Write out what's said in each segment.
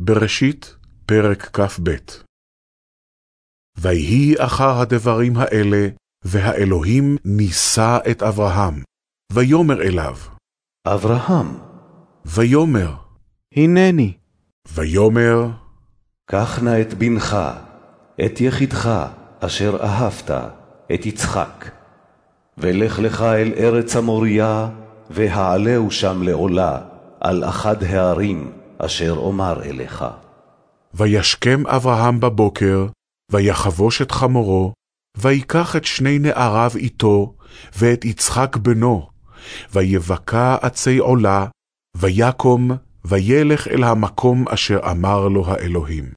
בראשית, פרק כ"ב. ויהי אחר הדברים האלה, והאלוהים נישא את אברהם, ויאמר אליו, אברהם, ויאמר, הנני. ויאמר, קח נא את בנך, את יחידך, אשר אהבת, את יצחק, ולך לך אל ארץ המוריה, והעלהו שם לעולה, על אחד הערים, אשר אומר אליך. וישכם אברהם בבוקר, ויחבוש את חמורו, ויקח את שני נעריו איתו, ואת יצחק בנו, ויבקע עצי עולה, ויקום, וילך אל המקום אשר אמר לו האלוהים.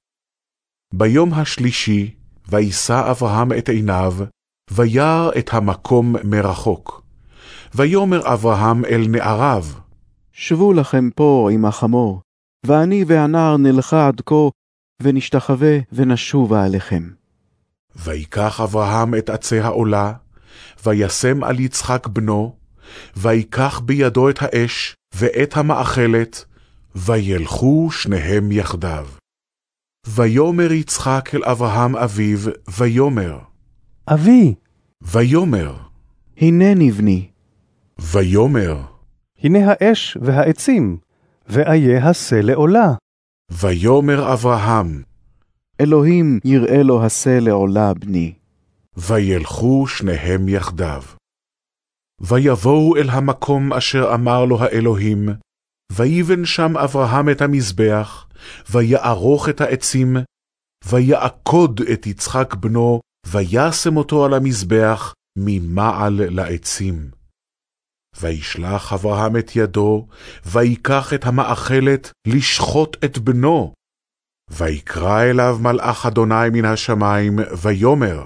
ביום השלישי, וישא אברהם את עיניו, וירא את המקום מרחוק. ויאמר אברהם אל נעריו, שבו לכם פה עם החמור, ואני והנער נלכה עד כה, ונשתחווה ונשובה עליכם. ויקח אברהם את עצי העולה, וישם על יצחק בנו, ויקח בידו את האש ואת המאכלת, וילכו שניהם יחדיו. ויאמר יצחק אל אברהם אביו, ויאמר, אבי, ויאמר, הנני בני. ויאמר, הנה האש והעצים, ואיה השה לעולה. ויאמר אברהם, אלוהים יראה לו השה לעולה בני. וילכו שניהם יחדיו. ויבואו אל המקום אשר אמר לו האלוהים, ויבן שם אברהם את המזבח, ויערוך את העצים, ויעקוד את יצחק בנו, וישם אותו על המזבח ממעל לעצים. וישלח אברהם את ידו, ויקח את המאכלת לשחוט את בנו. ויקרא אליו מלאך אדוני מן השמיים, ויאמר,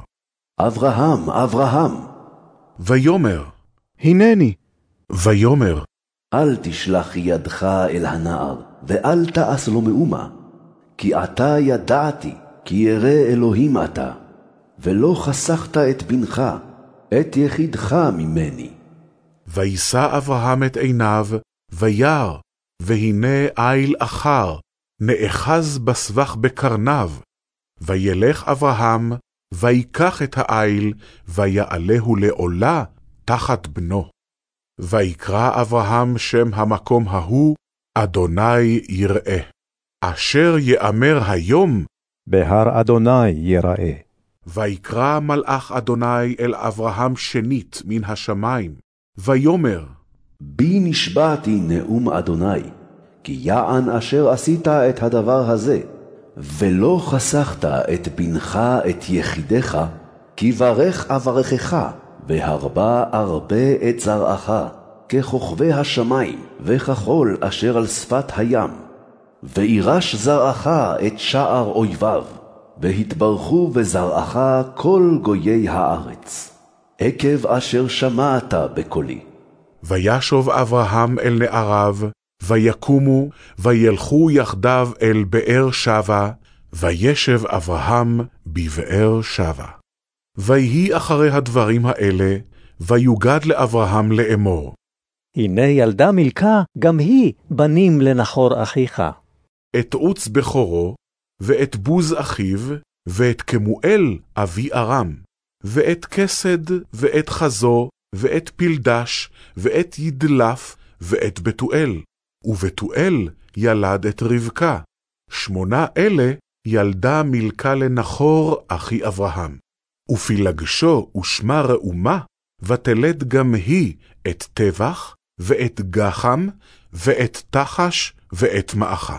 אברהם, אברהם, ויאמר, הנני. ויאמר, אל תשלח ידך אל הנער, ואל תעש לו מאומה. כי עתה ידעתי, כי ירא אלוהים אתה, ולא חסכת את בנך, את יחידך ממני. וישא אברהם את עיניו, וירא, והנה איל אחר, נאחז בסבך בקרניו. וילך אברהם, ויקח את האיל, ויעלהו לעולה תחת בנו. ויקרא אברהם שם המקום ההוא, אדוני יראה. אשר יאמר היום, בהר אדוני יראה. ויקרא מלאך אדוני אל אברהם שנית מן השמיים, ויאמר, בי נשבעתי נאום אדוני, כי יען אשר עשית את הדבר הזה, ולא חסכת את בנך את יחידך, כי ברך אברכך, והרבה ארבה את זרעך, ככוכבי השמיים, וכחול אשר על שפת הים. וירש זרעך את שער אויביו, והתברכו בזרעך כל גויי הארץ, עקב אשר שמעת בקולי. וישוב אברהם אל נעריו, ויקומו, וילכו יחדיו אל באר שבה, וישב אברהם בבאר שבה. ויהי אחרי הדברים האלה, ויוגד לאברהם לאמור. הנה ילדה מילכה, גם היא בנים לנחור אחיך. את עוץ בכורו, ואת בוז אחיו, ואת כמואל אבי ארם, ואת כסד, ואת חזו, ואת פלדש, ואת ידלף, ואת בתואל, ובתואל ילד את רבקה. שמונה אלה ילדה מילכה לנחור אחי אברהם. ופילגשו ושמה ראומה, ותלד גם היא את טבח, ואת גחם, ואת תחש, ואת מאחה.